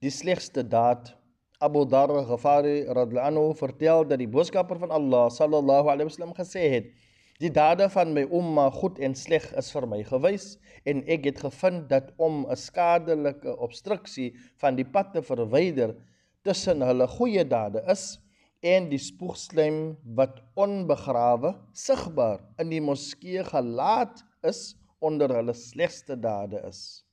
die slegste daad. Abu Dharr Ghafari radhiyallahu anhu vertel dat die boodskapper van Allah sallallahu alaihi wasallam gesê het: "Die dade van my umma goed en sleg is vir my gewys en ek het gevind dat om 'n skadelike obstruksie van die pad te verwyder tussen hulle goeie dade is en die spoegslijm wat onbegrawe sigbaar in die moskee gelaat is onder hulle slegste dade is."